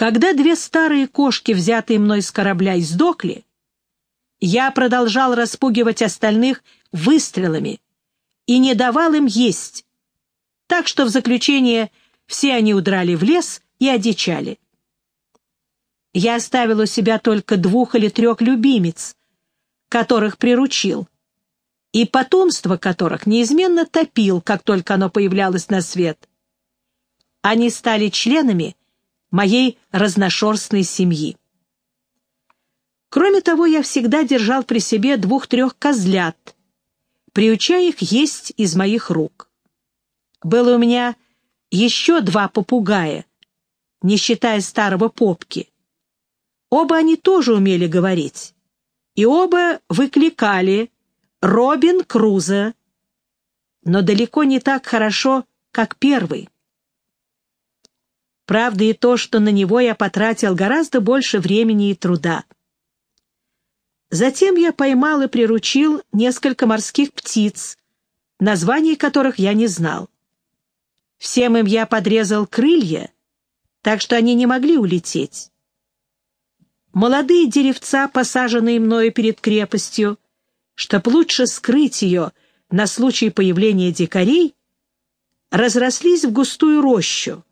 Когда две старые кошки, взятые мной с корабля, издохли, я продолжал распугивать остальных выстрелами и не давал им есть, так что в заключение все они удрали в лес и одичали. Я оставил у себя только двух или трех любимец, которых приручил, и потомство которых неизменно топил, как только оно появлялось на свет. Они стали членами моей разношерстной семьи. Кроме того, я всегда держал при себе двух-трех козлят, приучая их есть из моих рук. Было у меня еще два попугая, не считая старого попки. Оба они тоже умели говорить, и оба выкликали «Робин Круза», но далеко не так хорошо, как первый. Правда и то, что на него я потратил гораздо больше времени и труда. Затем я поймал и приручил несколько морских птиц, названий которых я не знал. Всем им я подрезал крылья, так что они не могли улететь. Молодые деревца, посаженные мною перед крепостью, чтоб лучше скрыть ее на случай появления дикарей, разрослись в густую рощу,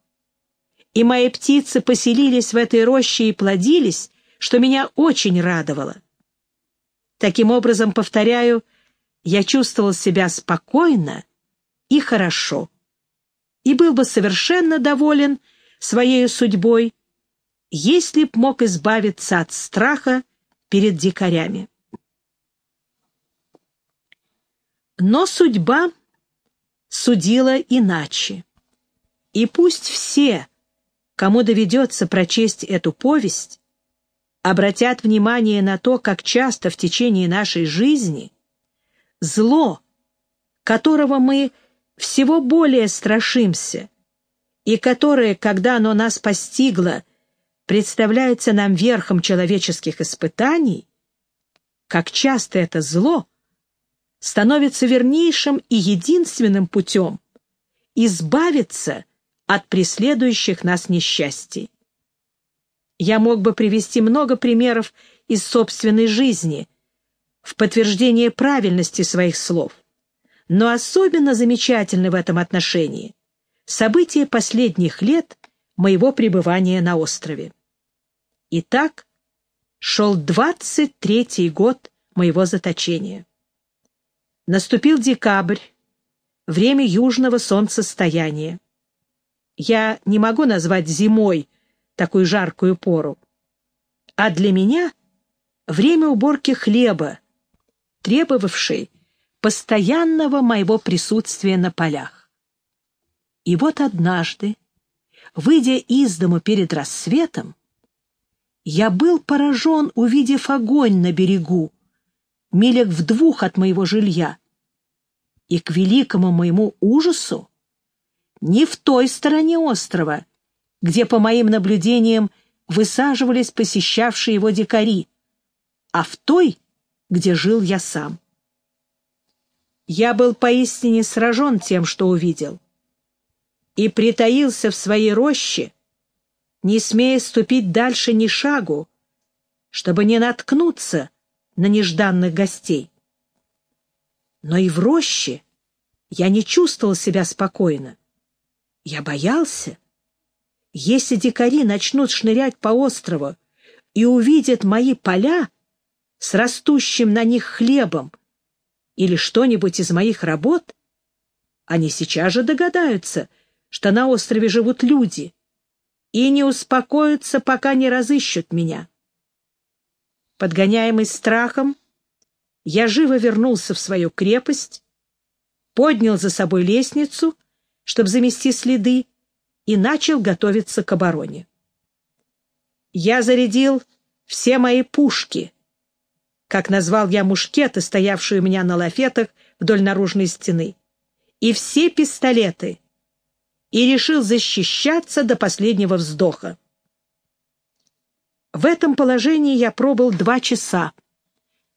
и мои птицы поселились в этой роще и плодились, что меня очень радовало. Таким образом, повторяю, я чувствовал себя спокойно и хорошо, и был бы совершенно доволен своей судьбой, если б мог избавиться от страха перед дикарями. Но судьба судила иначе. И пусть все, кому доведется прочесть эту повесть, обратят внимание на то, как часто в течение нашей жизни зло, которого мы всего более страшимся, и которое, когда оно нас постигло, представляется нам верхом человеческих испытаний, как часто это зло становится вернейшим и единственным путем избавиться от преследующих нас несчастий. Я мог бы привести много примеров из собственной жизни в подтверждение правильности своих слов, но особенно замечательны в этом отношении события последних лет моего пребывания на острове. Итак, шел 23-й год моего заточения. Наступил декабрь, время южного солнцестояния я не могу назвать зимой такую жаркую пору. А для меня время уборки хлеба, требовавшей постоянного моего присутствия на полях. И вот однажды, выйдя из дому перед рассветом, я был поражен, увидев огонь на берегу, милях в двух от моего жилья. И к великому моему ужасу не в той стороне острова, где, по моим наблюдениям, высаживались посещавшие его дикари, а в той, где жил я сам. Я был поистине сражен тем, что увидел, и притаился в своей роще, не смея ступить дальше ни шагу, чтобы не наткнуться на нежданных гостей. Но и в роще я не чувствовал себя спокойно. Я боялся. Если дикари начнут шнырять по острову и увидят мои поля с растущим на них хлебом или что-нибудь из моих работ, они сейчас же догадаются, что на острове живут люди, и не успокоятся, пока не разыщут меня. Подгоняемый страхом, я живо вернулся в свою крепость, поднял за собой лестницу — чтобы замести следы, и начал готовиться к обороне. Я зарядил все мои пушки, как назвал я мушкеты, стоявшие у меня на лафетах вдоль наружной стены, и все пистолеты, и решил защищаться до последнего вздоха. В этом положении я пробыл два часа,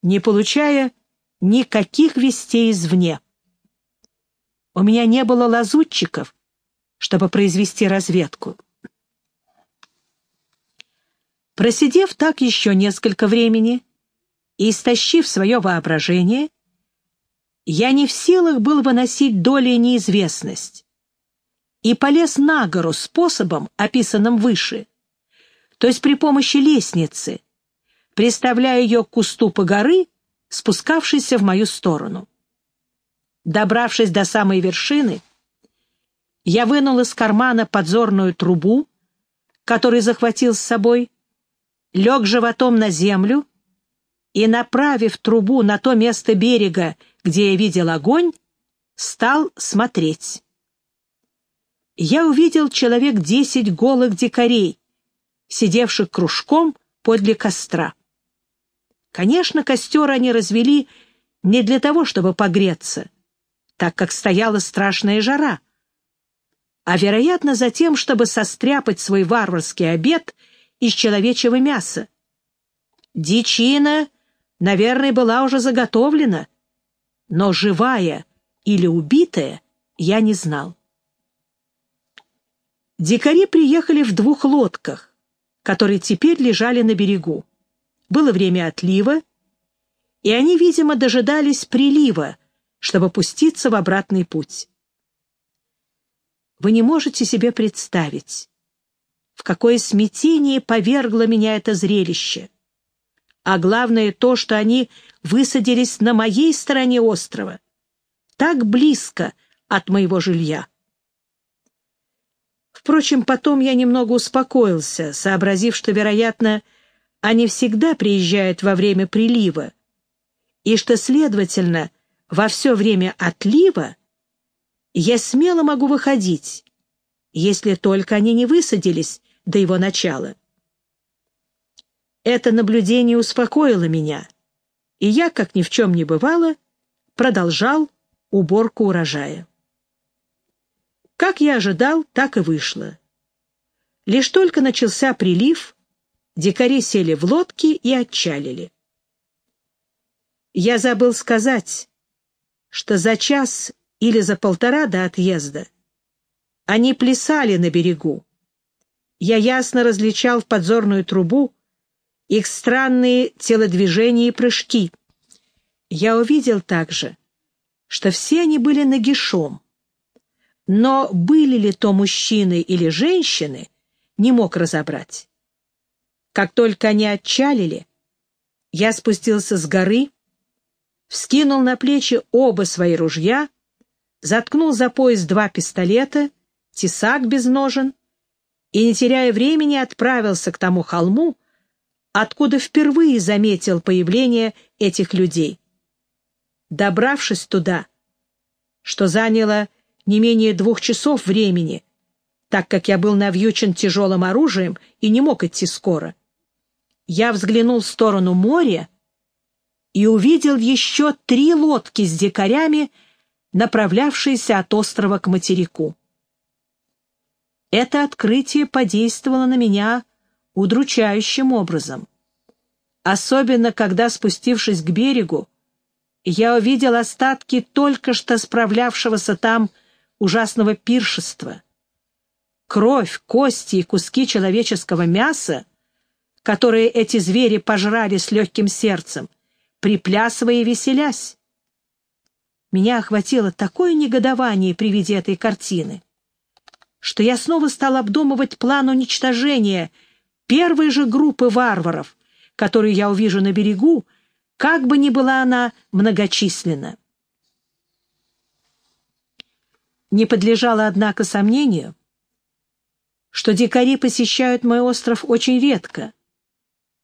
не получая никаких вестей извне. У меня не было лазутчиков, чтобы произвести разведку. Просидев так еще несколько времени и истощив свое воображение, я не в силах был выносить долей неизвестность и полез на гору способом, описанным выше, то есть при помощи лестницы, приставляя ее к уступу горы, спускавшейся в мою сторону. Добравшись до самой вершины, я вынул из кармана подзорную трубу, которую захватил с собой, лег животом на землю и, направив трубу на то место берега, где я видел огонь, стал смотреть. Я увидел человек десять голых дикарей, сидевших кружком подле костра. Конечно, костер они развели не для того, чтобы погреться, так как стояла страшная жара, а, вероятно, за тем, чтобы состряпать свой варварский обед из человечьего мяса. Дичина, наверное, была уже заготовлена, но живая или убитая я не знал. Дикари приехали в двух лодках, которые теперь лежали на берегу. Было время отлива, и они, видимо, дожидались прилива, чтобы пуститься в обратный путь. Вы не можете себе представить, в какое смятение повергло меня это зрелище. А главное то, что они высадились на моей стороне острова, так близко от моего жилья. Впрочем, потом я немного успокоился, сообразив, что, вероятно, они всегда приезжают во время прилива, и что, следовательно, во все время отлива я смело могу выходить, если только они не высадились до его начала. Это наблюдение успокоило меня, и я, как ни в чем не бывало, продолжал уборку урожая. Как я ожидал, так и вышло. Лишь только начался прилив, дикари сели в лодки и отчалили. Я забыл сказать, что за час или за полтора до отъезда они плясали на берегу. Я ясно различал в подзорную трубу их странные телодвижения и прыжки. Я увидел также, что все они были нагишом, но были ли то мужчины или женщины, не мог разобрать. Как только они отчалили, я спустился с горы, вскинул на плечи оба свои ружья, заткнул за пояс два пистолета, тесак без ножен и, не теряя времени, отправился к тому холму, откуда впервые заметил появление этих людей. Добравшись туда, что заняло не менее двух часов времени, так как я был навьючен тяжелым оружием и не мог идти скоро. Я взглянул в сторону моря и увидел еще три лодки с дикарями, направлявшиеся от острова к материку. Это открытие подействовало на меня удручающим образом. Особенно, когда, спустившись к берегу, я увидел остатки только что справлявшегося там ужасного пиршества. Кровь, кости и куски человеческого мяса, которые эти звери пожрали с легким сердцем, приплясывая и веселясь. Меня охватило такое негодование при виде этой картины, что я снова стал обдумывать план уничтожения первой же группы варваров, которую я увижу на берегу, как бы ни была она многочисленна. Не подлежало, однако, сомнению, что дикари посещают мой остров очень редко.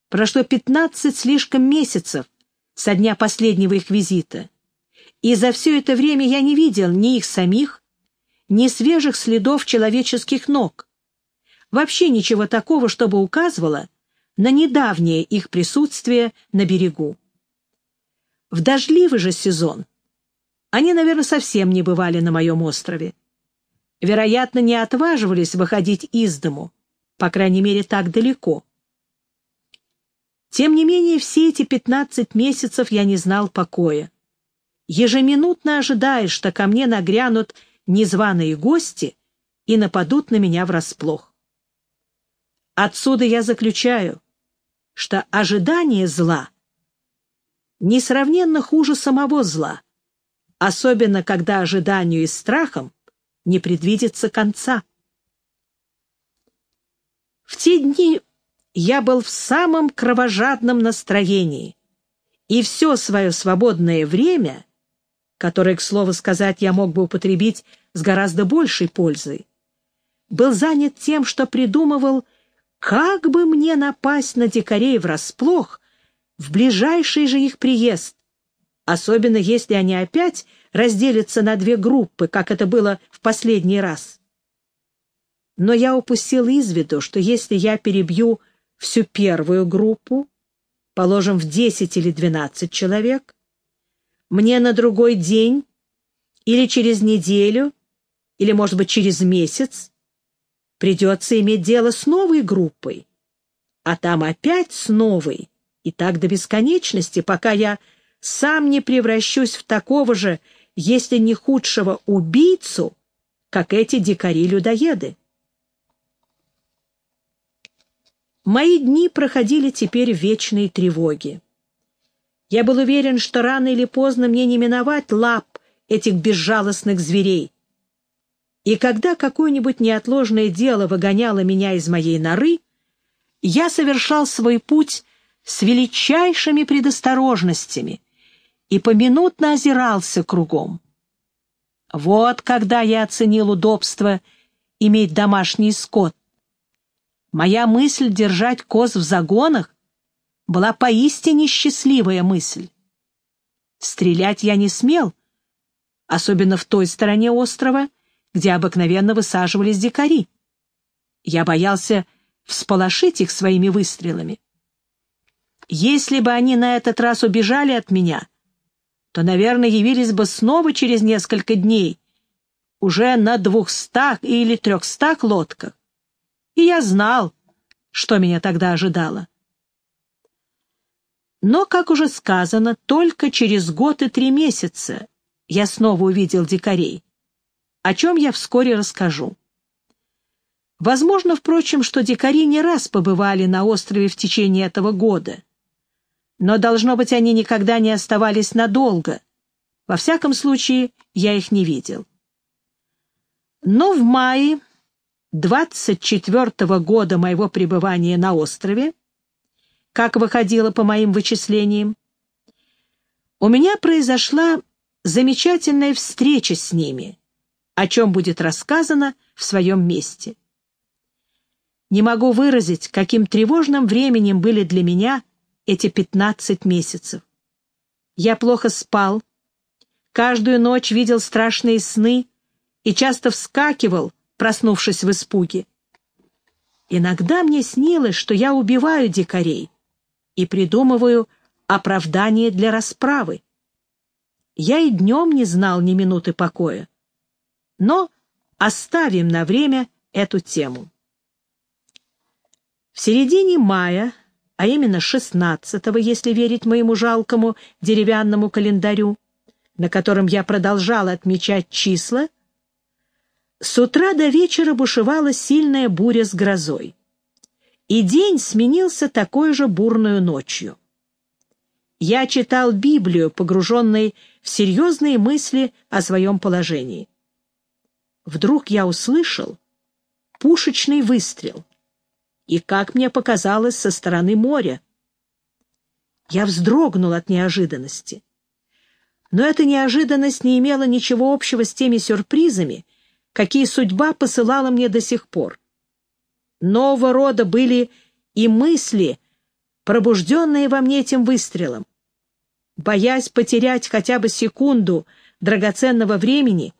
Прошло пятнадцать слишком месяцев со дня последнего их визита, и за все это время я не видел ни их самих, ни свежих следов человеческих ног, вообще ничего такого, чтобы указывало на недавнее их присутствие на берегу. В дождливый же сезон они, наверное, совсем не бывали на моем острове. Вероятно, не отваживались выходить из дому, по крайней мере, так далеко. Тем не менее, все эти пятнадцать месяцев я не знал покоя. Ежеминутно ожидая, что ко мне нагрянут незваные гости и нападут на меня врасплох. Отсюда я заключаю, что ожидание зла несравненно хуже самого зла, особенно когда ожиданию и страхом не предвидится конца. В те дни я был в самом кровожадном настроении, и все свое свободное время, которое, к слову сказать, я мог бы употребить с гораздо большей пользой, был занят тем, что придумывал, как бы мне напасть на дикарей врасплох в ближайший же их приезд, особенно если они опять разделятся на две группы, как это было в последний раз. Но я упустил из виду, что если я перебью всю первую группу, положим, в 10 или 12 человек, мне на другой день или через неделю, или, может быть, через месяц придется иметь дело с новой группой, а там опять с новой, и так до бесконечности, пока я сам не превращусь в такого же, если не худшего убийцу, как эти дикари-людоеды. Мои дни проходили теперь в вечной тревоге. Я был уверен, что рано или поздно мне не миновать лап этих безжалостных зверей. И когда какое-нибудь неотложное дело выгоняло меня из моей норы, я совершал свой путь с величайшими предосторожностями и поминутно озирался кругом. Вот когда я оценил удобство иметь домашний скот, Моя мысль держать коз в загонах была поистине счастливая мысль. Стрелять я не смел, особенно в той стороне острова, где обыкновенно высаживались дикари. Я боялся всполошить их своими выстрелами. Если бы они на этот раз убежали от меня, то, наверное, явились бы снова через несколько дней, уже на двухстах или трехстах лодках и я знал, что меня тогда ожидало. Но, как уже сказано, только через год и три месяца я снова увидел дикарей, о чем я вскоре расскажу. Возможно, впрочем, что дикари не раз побывали на острове в течение этого года, но, должно быть, они никогда не оставались надолго. Во всяком случае, я их не видел. Но в мае 24 года моего пребывания на острове, как выходило по моим вычислениям, у меня произошла замечательная встреча с ними, о чем будет рассказано в своем месте. Не могу выразить, каким тревожным временем были для меня эти 15 месяцев. Я плохо спал, каждую ночь видел страшные сны и часто вскакивал, проснувшись в испуге. Иногда мне снилось, что я убиваю дикарей и придумываю оправдание для расправы. Я и днем не знал ни минуты покоя. Но оставим на время эту тему. В середине мая, а именно 16-го, если верить моему жалкому деревянному календарю, на котором я продолжал отмечать числа, с утра до вечера бушевала сильная буря с грозой, и день сменился такой же бурную ночью. Я читал Библию, погруженный в серьезные мысли о своем положении. Вдруг я услышал пушечный выстрел, и, как мне показалось, со стороны моря. Я вздрогнул от неожиданности. Но эта неожиданность не имела ничего общего с теми сюрпризами, какие судьба посылала мне до сих пор. Нового рода были и мысли, пробужденные во мне этим выстрелом. Боясь потерять хотя бы секунду драгоценного времени,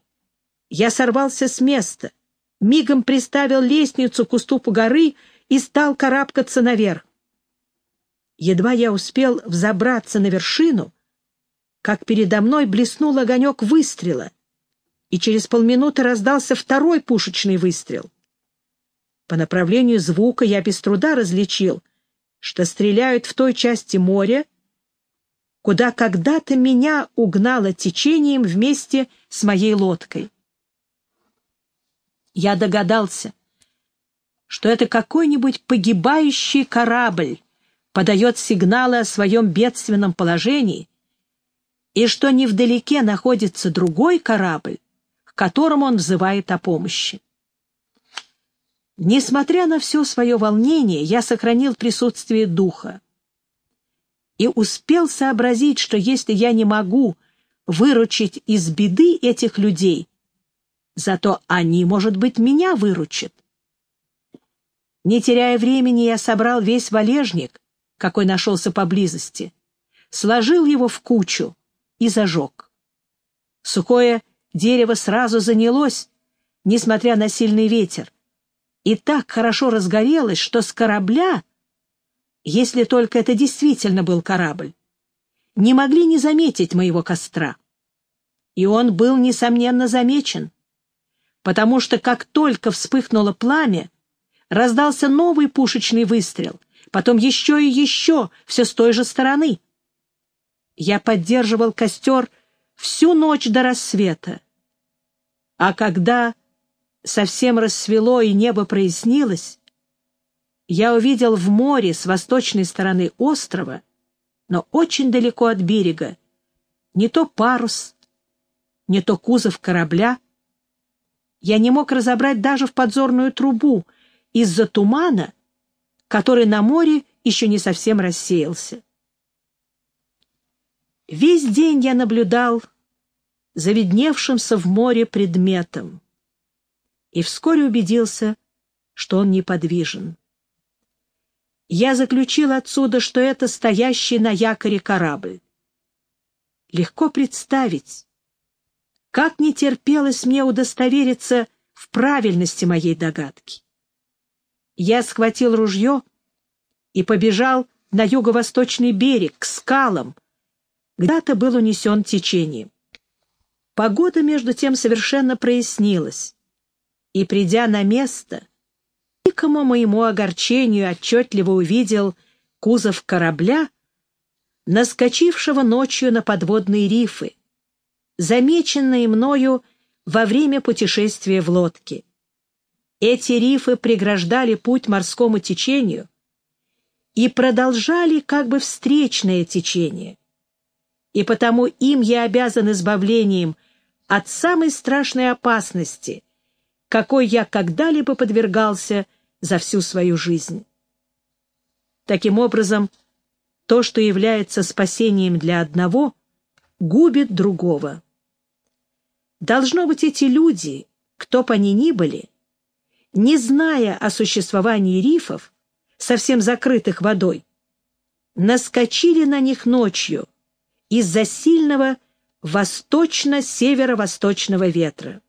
я сорвался с места, мигом приставил лестницу к уступу горы и стал карабкаться наверх. Едва я успел взобраться на вершину, как передо мной блеснул огонек выстрела, и через полминуты раздался второй пушечный выстрел. По направлению звука я без труда различил, что стреляют в той части моря, куда когда-то меня угнало течением вместе с моей лодкой. Я догадался, что это какой-нибудь погибающий корабль, подает сигналы о своем бедственном положении и что невдалеке находится другой корабль, которому он взывает о помощи. Несмотря на все свое волнение, я сохранил присутствие духа и успел сообразить, что если я не могу выручить из беды этих людей, зато они, может быть, меня выручат. Не теряя времени, я собрал весь валежник, какой нашелся поблизости, сложил его в кучу и зажег. Сухое дерево сразу занялось, несмотря на сильный ветер, и так хорошо разгорелось, что с корабля, если только это действительно был корабль, не могли не заметить моего костра. И он был, несомненно, замечен, потому что как только вспыхнуло пламя, раздался новый пушечный выстрел, потом еще и еще, все с той же стороны. Я поддерживал костер всю ночь до рассвета. А когда совсем рассвело и небо прояснилось, я увидел в море с восточной стороны острова, но очень далеко от берега, не то парус, не то кузов корабля. Я не мог разобрать даже в подзорную трубу из-за тумана, который на море еще не совсем рассеялся. Весь день я наблюдал за видневшимся в море предметом и вскоре убедился, что он неподвижен. Я заключил отсюда, что это стоящий на якоре корабль. Легко представить, как не терпелось мне удостовериться в правильности моей догадки. Я схватил ружье и побежал на юго-восточный берег, к скалам, где-то был унесен течением. Погода, между тем, совершенно прояснилась, и, придя на место, великому моему огорчению отчетливо увидел кузов корабля, наскочившего ночью на подводные рифы, замеченные мною во время путешествия в лодке. Эти рифы преграждали путь морскому течению и продолжали как бы встречное течение. И потому им я обязан избавлением от самой страшной опасности, какой я когда-либо подвергался за всю свою жизнь. Таким образом, то, что является спасением для одного, губит другого. Должно быть, эти люди, кто бы они ни были, не зная о существовании рифов, совсем закрытых водой, наскочили на них ночью из-за сильного восточно-северо-восточного ветра.